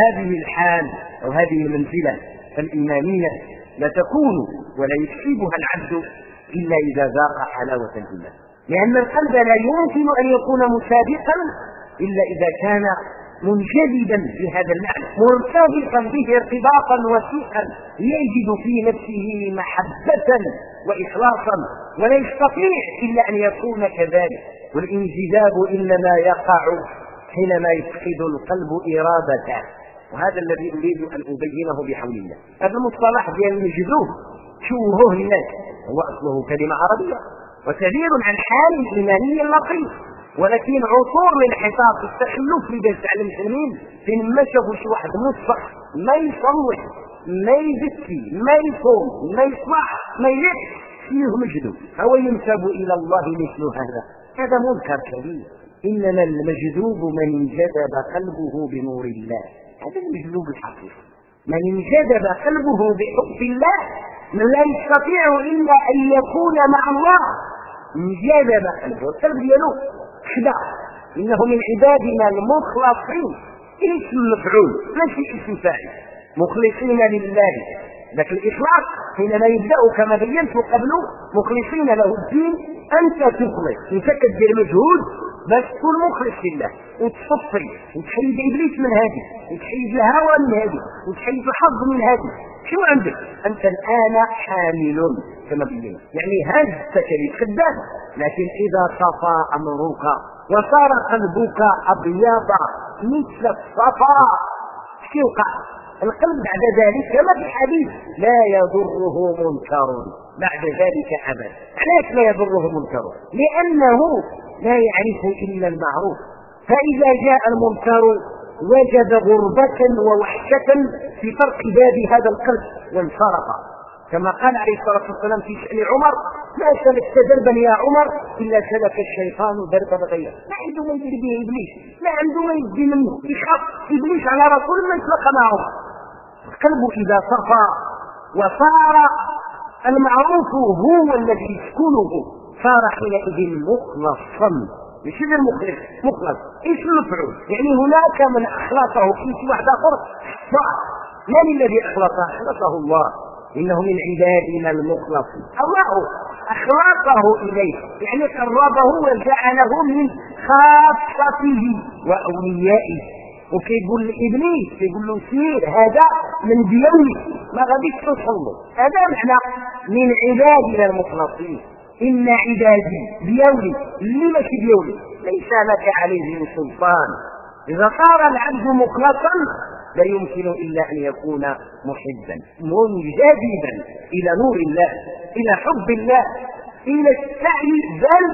A: هذه الحال أو هذه المنزلة الإيمانية لا تكون ولا يكسبها العبد إلا إذا ذاق حلاوة الإيمان. لأن القلب لا يمكن أن يكون مسابقا إلا إذا كان منجذبا بهذا المعنى مرتبطا به ارتباطا وثيقا يجد في نفسه محبة وإخلاصا ولا يستطيع إلا أن يكون كذلك. والانجذاب إنما يقع حينما يفقد القلب إرادته. وهذا الذي أريد أن أبينه بحول الله. هذا المصطلح ديال المجذوب شوهوه الناس هو أصله كلمة عربية وكثير عن حال الإيماني اللطيف ولكن عصور الانحطاط التخلف في بيت على المسلمين فين ما شافوا شي واحد مصبح ما يصلح ما يزكي ما يصوم ما يصلح ما يلح فيه مجذوب هو ينسب إلى الله مثل هذا. هذا منكر كبير. إنما المجذوب من انجذب قلبه بنور الله. هذا المجلوب الحقيقي من انجذب قلبه بحب الله من لا يستطيع إلا أن يكون مع الله. انجذب قلبه. القلب ديالو خدا إنه من عبادنا المخلصين. اسم مفعول ماشي اسم فاعل مخلصين لله. ذاك الإخلاص حينما يبدأ كما بينت قبل مخلصين له الدين. أنت تخلص. إنت كدير مجهود باش تكون مخلص لله. وتصفي وتحيد إبليس من هذه وتحيد الهوى من هذه وتحيد الحظ من هذه. شو عندك؟ أنت الآن حامل كما بينا. يعني هزتك للخدام لكن إذا صفى أمرك وصار قلبك أبيض مثل الصفا. يوقع؟ القلب بعد ذلك كما في الحديث لا يضره منكر بعد ذلك أبدا. علاش لا يضره منكر. لأنه لا يعرف إلا المعروف. فإذا جاء المنكر وجد غربة ووحشة في طرق باب هذا القلب وانصرف. كما قال عليه الصلاة والسلام في شأن عمر ما سلكت دربا يا عمر إلا سلك الشيطان دربا غيره ما عنده ما يدري به إبليس ما عنده ما يدري منه. يخاف إبليس على رسول ما يتلقى معه. القلب إذا صفى وصار المعروف هو الذي يسكنه. صار حينئذ مخلصا. مش غير مخلص. مخلص إيش المفعول يعني هناك من أخلصه في واحد آخر؟ من الذي أخلصه؟ أخلصه الله. إنه من عبادنا المخلصين الله أخلصه إليه. يعني قربه وجعله من خاصته وأوليائه. وكيقول لابليس كيقول له سير هذا من ديوني. ما غاديش توصل له. هذا معنى من عبادنا المخلصين. إن عبادي ديوني اللي ماشي ديوني ليس لك عليهم سلطان. إذا صار العبد مخلصا لا يمكن إلا أن يكون محبا منجذبا إلى نور الله إلى حب الله إلى السعي بل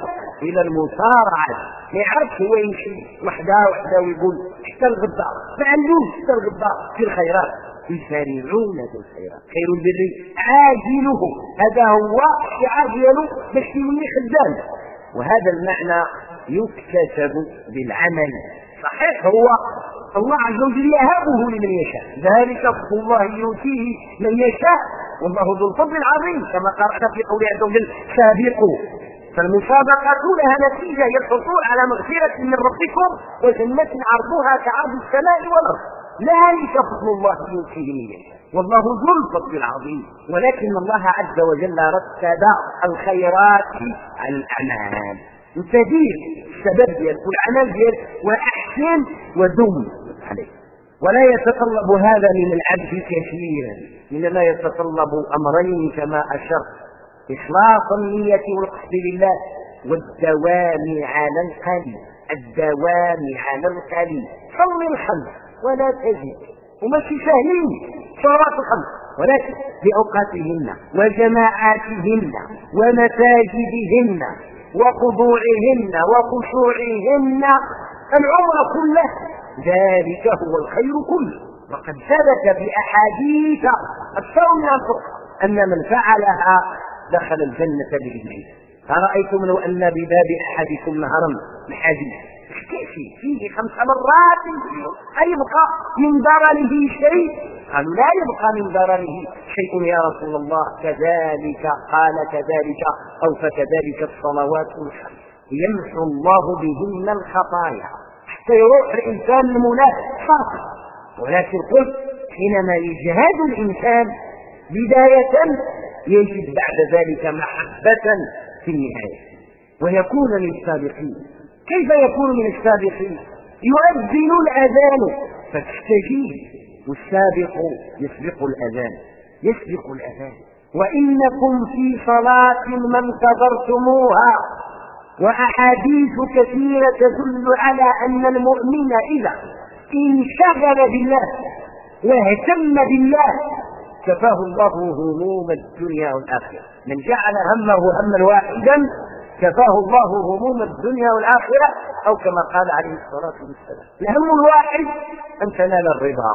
A: إلى المصارعة. ما يعرفش هو يمشي وحده وحده ويقول حتى الغداء ما عندوش حتى الغداء في الخيرات. يسارعون في الخيرات. خير البر عاجله هذا هو الشعار ديالو باش يولي خدام وهذا المعنى يكتسب بالعمل. صحيح هو. الله عز وجل يهبه لمن يشاء. ذلك فضل الله يؤتيه من يشاء. والله ذو الفضل العظيم. كما قرأت في قوله عز وجل سابقوا. فالمسابقة لها نتيجة هي الحصول على مغفرة من ربكم وجنة عرضها كعرض السماء والأرض. ذلك فضل الله يؤتيه من يشاء. والله ذو الفضل العظيم. ولكن الله عز وجل رتب الخيرات على الأعمال تدير السبب ديالك والعمل ديالك وأحسن ودم عليه. ولا يتطلب هذا من العبد كثيرا. إنما يتطلب أمرين كما أشرت. إخلاص النية والقصد لله والدوام على القليل الدوام على القليل صل الخمس ولا تزد وماشي سهلين صلاه الخمس. ولكن باوقاتهن وجماعاتهن ومساجدهن وخضوعهن وخشوعهن العمر كله. ذلك هو الخير كله. وقد ثبت بأحاديث أكثر من أن أن من فعلها دخل الجنة بإذنه أرأيتم لو أن بباب أحدكم نهرا الحديث كيفي فيه خمس مرات أيبقى من ضرره شيء؟ قالوا لا يبقى من ضرره شيء يا رسول الله. كذلك قال كذلك أو فكذلك الصلوات الخمس يمحو الله بهن الخطايا. حتى يروح الإنسان المنافق ولكن قلت حينما يجهد الإنسان بداية يجد بعد ذلك محبة في النهاية. ويكون من السابقين كيف يكون من السابقين؟ يؤذن الأذان. فتستجيب والسابق يسبق الأذان. يسبق الأذان. وإنكم في صلاة ما انتظرتموها وأحاديث كثيرة تدل على أن المؤمن إذا انشغل بالله واهتم بالله كفاه الله هموم الدنيا والآخرة. من جعل همه هما واحدا كفاه الله هموم الدنيا والآخرة أو كما قال عليه الصلاة والسلام. الهم الواحد أن تنال الرضا.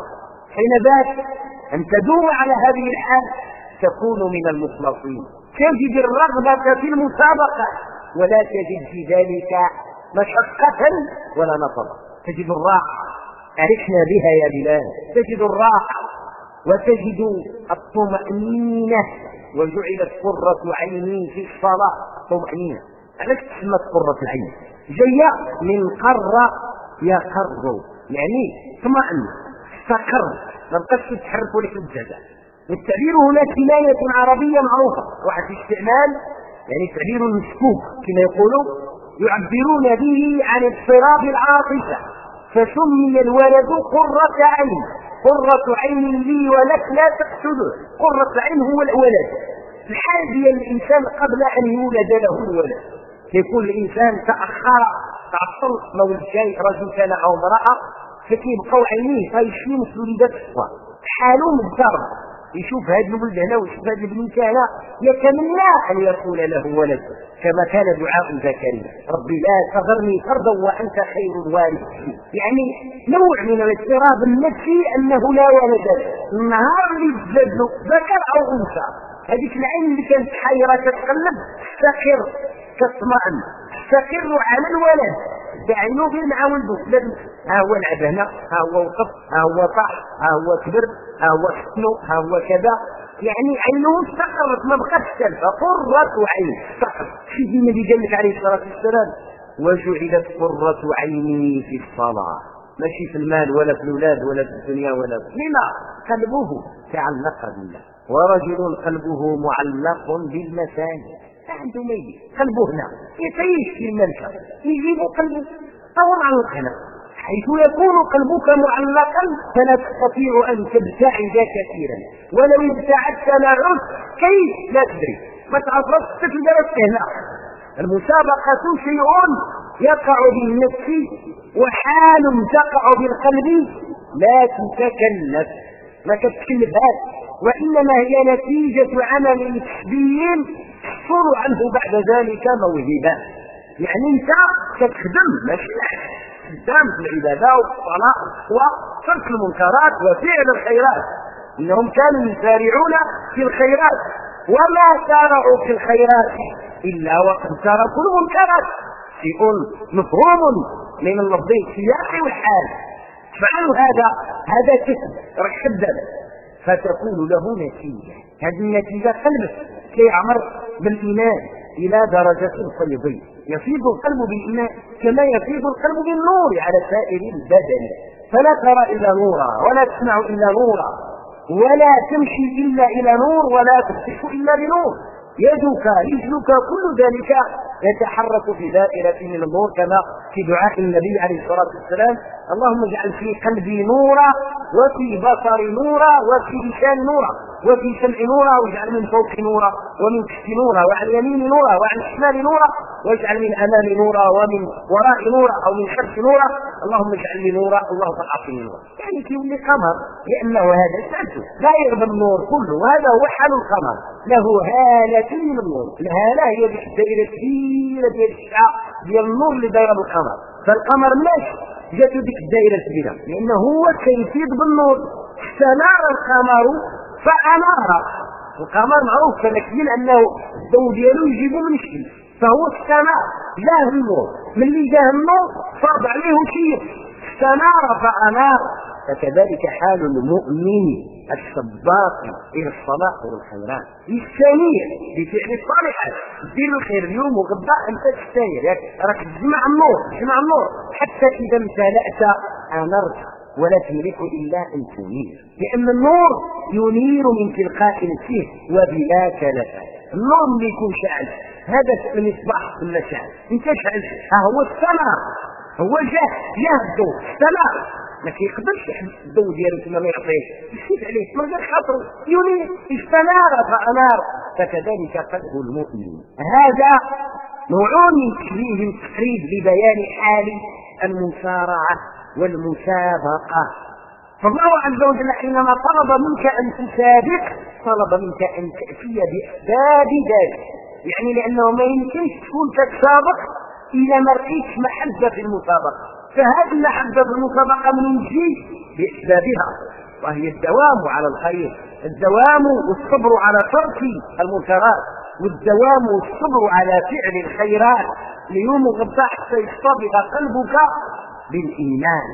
A: حين ذاك أن تدوم على هذه الحال تكون من المخلصين. تجد الرغبة في المسابقة ولا تجد في ذلك مشقة ولا نصبا تجد الراحة. عرفنا بها يا بلال. تجد الراحة. وتجد الطمأنينة. وجعلت قرة عيني في الصلاة. طمأنينة. علاش تسمت قرة العين. جاية من قر يقر يعني اطمأن استقر ما بقاش تتحرك لك الجزاء والتعبير هنا كناية عربية معروفة. واحد استعمال يعني تعبير المشكوك كما يقولوا يعبرون به عن اضطراب العاطفة. فسمي الولد قرة عين. قرة عين لي ولك لا تقتله قرة عين هو الولد. الحال ديال الإنسان قبل أن يولد له الولد. يكون الانسان تأخر تعطل ما ولد رجل كان أو امرأة فكيبقاو عينيه. فيشوي مثل وليدات الصغار حاله مضطرب. يشوف هذا الولد هنا ويشوف هذا البنت هنا يتمنى أن يكون له ولد كما كان دعاء زكريا. ربي لا تذرني فردا وأنت خير الوارث يعني نوع من الاضطراب النفسي أنه لا ولد النهار اللي تزاد له ذكر أو أنثى. هذيك العين اللي كانت حيرة تتقلب تستقر تطمئن تستقر على الولد. بعينه غير مع ولده ها هو لعب هنا ها هو وقف ها هو طاح ها هو كبر ها هو سكنو ها هو كذا. يعني عينه استقرت ما بقاش تلفى قرة عين استقر شي النبي قال لك عليه الصلاة والسلام وجعلت قرة عيني في الصلاة. ماشي في المال ولا في الأولاد ولا في الدنيا ولا في لما؟ قلبه تعلق بالله. ورجل قلبه معلق بالمساجد عنده ميت. قلبه هنا. يتعيش في المنشأ يجيب قلبه. أو معلق هنا حيث يكون قلبك معلقا فلا تستطيع أن تبتعد كثيرا. ولو ابتعدت لا كيف؟ لا تدري. ما تعرفش تلقى هنا. المسابقة شيء يقع بالنفس وحال تقع بالقلب. لا تتكلف. ما تتكلفهاش وإنما هي نتيجة عمل كسبي تحصل عنه بعد ذلك موهبة. يعني انت تخدم ماشي خدام في العبادة والصلاة وترك المنكرات وفعل الخيرات. إنهم كانوا يسارعون في الخيرات. وما سارعوا في الخيرات إلا وقد تركوا المنكرات. شيء مفهوم من اللفظ السياق والحال. فعلوا هذا هذا كسب. راح خدام فتكون له نتيجة. هذه النتيجة قلبك. كيعمر بالإيمان إلى درجة القلب يفيض القلب بالإيمان كما يفيض القلب بالنور على سائر البدن. فلا ترى إلا نورا ولا تسمع إلا نورا. ولا تمشي إلا إلى نور ولا تصح إلا بنور. يدك رجلك كل ذلك يتحرك في دائرة من النور كما في دعاء النبي عليه الصلاة والسلام اللهم اجعل في قلبي نورا وفي بصري نورا وفي لسان نورا وفي سمع نورا واجعل من فوق نورا ومن تحت نورا وعن اليمين نورا وعن الشمال نورا واجعل من امام نورا ومن وراء نورا أو من خلف نورا. اللهم اجعل لي نورا اللهم أعطني نورا. يعني كيولي قمر لأنه هذا سالته لا يغضب النور كله وهذا هو حال القمر. له هالة من النور الهالة هي الدائرة كبيرة ديال الشعاع ديال النور اللي دايره بالقمر فالقمر ماشي. جاتو ديك الدائرة الكبيرة. لأنه هو كيفيد بالنور. استنار القمر فأنار القمر معروف كنكيل أنه الضوء ديالو يجيبو من الشمس. فهو استنار جاه النور. ملي جاه النور فرض عليه شيء. استنار فأنار. فكذلك حال المؤمن السباق إلى الصلاح والخيرات. الثانية بفعل الصالحات دير الخير اليوم وغدا انت تستاير راك تجمع النور تجمع النور. حتى إذا امتلأت آنرت. ولا تملك إلا أن تنير لأن النور ينير من تلقاء نفسه وبلا كلفه النور اللي يكون شعل. هذا المصباح ولا شعل إنت شعل ها هو السماء. هو جاه الضوء السماء. ما كيقدرش يحبس الضوء ديالو كما ما يعطيش يشوف عليه من غير خاطره ينير استنار فانار فكذلك قلب المؤمن. هذا نوع من تشبيه التقريب لبيان حال المسارعة والمسابقة. فالله عز وجل حينما طلب منك أن تسابق طلب منك أن تأتي بأسباب ذلك. يعني لأنه ما يمكنش تكون تتسابق إذا ما لقيتش محبة في المسابقة. فهذه المحبة في من تجي بأسبابها وهي الدوام على الخير. الدوام والصبر على ترك المنكرات. والدوام والصبر على فعل الخيرات. ليوم غدا حتى يصطبغ قلبك بالإيمان.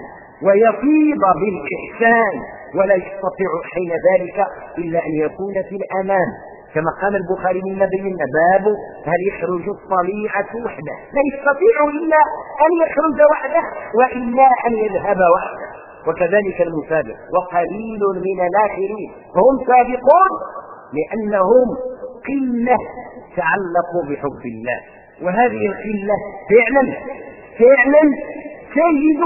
A: ويفيض بالإحسان. ولا يستطيع حين ذلك إلا أن يكون في الأمان. كما قال البخاري من نبينا باب هل يخرج الطليعة وحده؟ لا يستطيع إلا أن يخرج وحده وإلا أن يذهب وحده. وكذلك المسابق وقليل من الآخرين. وهم سابقون لأنهم قلة تعلقوا بحب الله. وهذه القلة فعلا فعلا تجد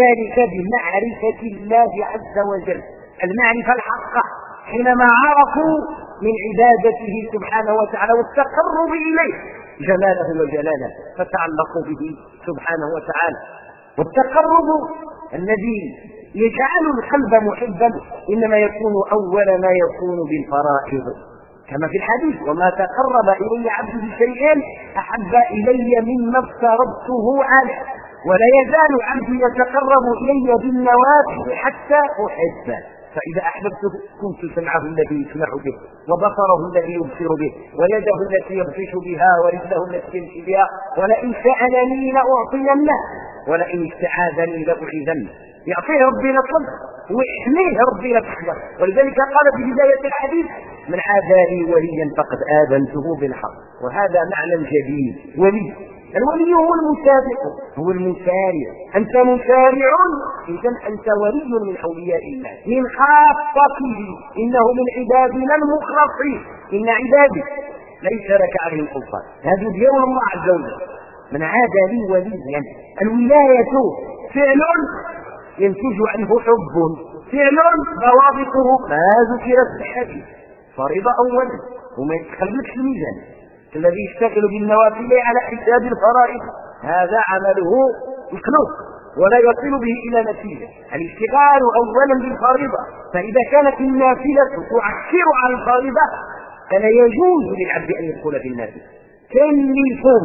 A: ذلك بمعرفة الله عز وجل. المعرفة الحقة. حينما عرفوا من عبادته سبحانه وتعالى والتقرب إليه جلاله وجلاله فتعلقوا به سبحانه وتعالى. والتقرب الذي يجعل القلب محبا إنما يكون أول ما يكون بالفرائض. كما في الحديث وما تقرب إلي عبد بشيء أحب إلي مما افترضته عليه ولا يزال عبدي يتقرب إلي بالنوافل حتى أحبه. فإذا أحببته كنت سمعه الذي يسمع به وبصره الذي يبصر به ويده التي يبطش بها ورجله التي يمشي بها ولئن سألني لأعطينه ولئن استعاذني لأعيذنه يعطيه ربي نصر ويحميه ربي لك ولذلك قال في بداية الحديث من عادى لي وليا فقد آذنته بالحق. وهذا معنى جديد ولي. الولي هو المسابق هو المسارع. أنت مسارع. إذا أنت ولي من أولياء الله. من خاصته إنه من عبادنا المخلصين. إن عبادي ليس لك عليهم سلطان. هذا ديار الله عز وجل. من عاد لي وليا الولاية فعل ينتج عنه حب. فعل ضوابطه ما ذكرت في الحديث. فرض اولا. وما يتخلفش الميزان الذي يشتغل بالنوافل على حساب الفرائض هذا عمله مخلوق ولا يصل به إلى نتيجة. الاشتغال اولا بالفريضه فإذا كانت النافله تؤثر على الفريضه فلا يجوز للعبد أن يدخل في النافله كلفهم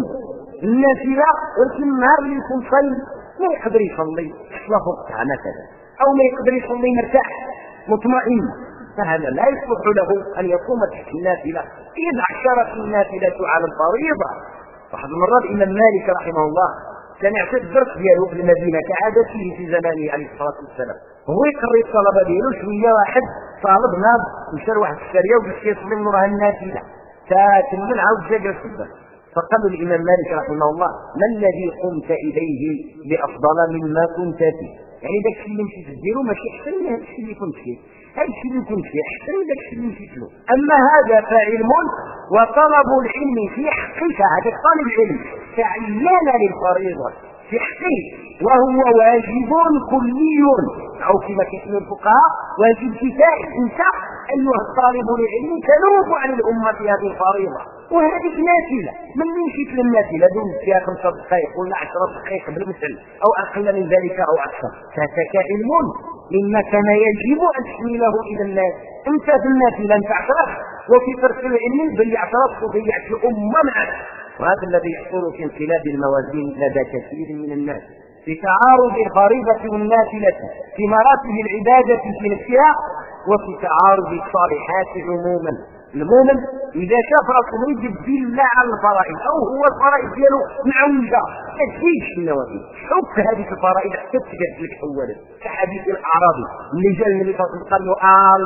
A: النافله ولكن نهار اللي يكون صيد. ما يقدر يصلي. له وقتها مثلا أو ما يقدر يصلي مرتاح مطمئن. فهذا لا يصلح له أن يقوم تحت النافلة. اذا عشرت النافلة على الفريضة. واحد المرات الامام مالك رحمه الله. كان يعطي الدرس ديالو في المدينة كعادته في زمانه عليه الصلاة والسلام. هو يقري الطلبه ديالو شوية واحد. طالب ناض مشى لواحد السريه وجلس يصلي من وراها النافلة. من عاود جا جالس فقال الإمام مالك رحمه الله ما الذي قمت إليه بأفضل مما كنت فيه؟ يعني داك الشيء اللي مشيت ديرو ماشي أحسن من هذا الشيء اللي كنت فيه. الشيء اللي كنت فيه احسن من الشيء اللي مشيت له أما هذا فعلم وطلب العلم في حقك هذا؟ طالب العلم تعين للفريضة. في وهو واجب كلي. أو كما كيسمي الفقهاء واجب كفائي انت ايها الطالب للعلم تنوب عن الأمة في هذه الفريضة. وهذه نافلة. من مشيت للنافله دون فيها خمسة دقائق ولا عشرة دقائق قبل المثل أو أقل من ذلك أو أكثر. فاتك علم. مما كان يجب أن تحمله إلى الناس أنت في النافلة أنت اعترفت وفي ترك العلم ضيعت راسك وضيعت الأمة معك. وهذا الذي يحصل في انقلاب الموازين لدى كثير من الناس في تعارض الفريضة والنافلة في مراتب العبادة في نفسها وفي تعارض الصالحات عموما. المؤمن إذا شاف رأسه يجد الله على الفرائض أو هو الفرائض ديالو معوجة. ما تفيدش النوافل حك هذه الفرائض حتى تجد لك اولا كحديث الأعرابي. اللي جاء النبي صلى الله عليه وسلم قال له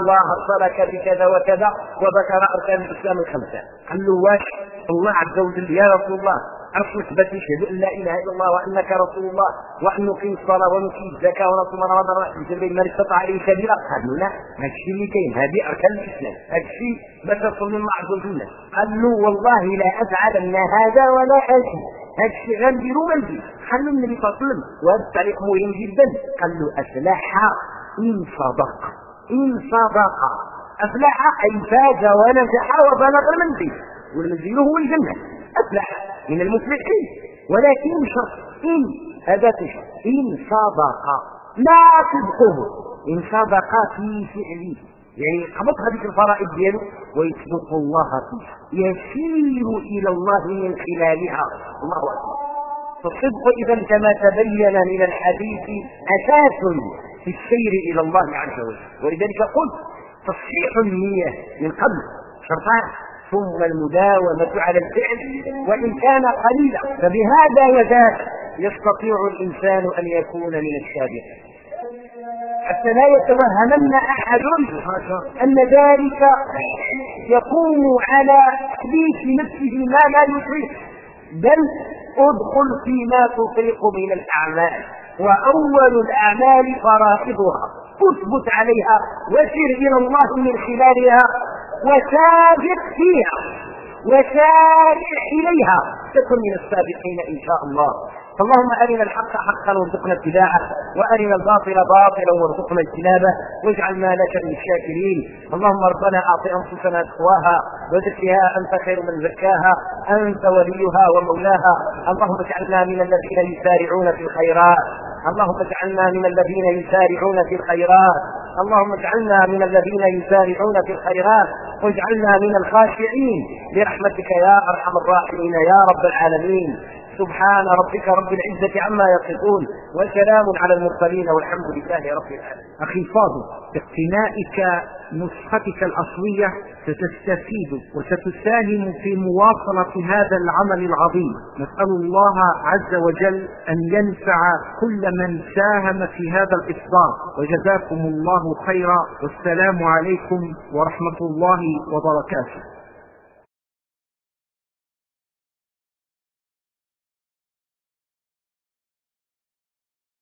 A: الله أرسلك بكذا وكذا وذكر أركان الإسلام الخمسة. قال له واش؟ الله عز وجل يا رسول الله. أصلك بس يشهد أن لا إله إلا الله وأنك رسول الله وأن نقيم الصلاة ونقيم الزكاة ونصوم رمضان ونحج بين من استطاع عليه سبيلا. قالوا لا هذا الشيء اللي كاين هذه أركان الإسلام. هذا الشيء بس تصلي مع عز وجل. قال له والله لا أفعلن هذا ولا أشي هذا الشيء غنديرو ما ندير قال له النبي صلى الله عليه وسلم وهذا الطريق مهم جدا. قال له أفلح إن صدق. إن صدق. أفلح أي فاز ونجح وبلغ المنزل. والمنزل هو الجنة. أفلح من المفلحين ولكن شرط إن هذا شرط إن صدق لا صدقه إن صدق في فعله. يعني قبض هذه الفرائض ديالو ويصدق الله فيها. يسير إلى الله من خلالها. الله أكبر. فالصدق إذا كما تبين من الحديث أساس في السير إلى الله عز وجل. ولذلك قلت تصحيح النية من قبل. شرطان. ثم المداومة على الفعل وإن كان قليلا. فبهذا وذاك يستطيع الإنسان أن يكون من السابقين حتى لا يتوهمن أحد أن ذلك يقوم على تحديث نفسه ما لا يطيق. بل ادخل فيما تطيق من الأعمال. وأول الأعمال فرائضها. اثبت عليها وسر إلى الله من خلالها. وسابق فيها وسارع إليها. تكن من السابقين إن شاء الله. اللهم أرنا الحق حقا وارزقنا اتباعه وأرنا الباطل باطلا وارزقنا اجتنابه واجعلنا لك من الشاكرين. اللهم ربنا أعط أنفسنا تقواها وزكها أنت خير من زكاها أنت وليها ومولاها. اللهم اجعلنا من الذين يسارعون في الخيرات. اللهم اجعلنا من الذين يسارعون في الخيرات. اللهم اجعلنا من الذين يسارعون في الخيرات واجعلنا من الخاشعين. برحمتك يا أرحم الراحمين يا رب العالمين. سبحان ربك رب العزة عما يصفون وسلام على المرسلين والحمد لله رب العالمين.
B: أخي الفاضل باقتنائك نسختك الأصلية ستستفيد وستساهم في مواصلة هذا العمل العظيم. نسأل الله عز وجل أن ينفع كل من ساهم في هذا الإصدار. وجزاكم الله خيرا. والسلام عليكم ورحمة الله وبركاته.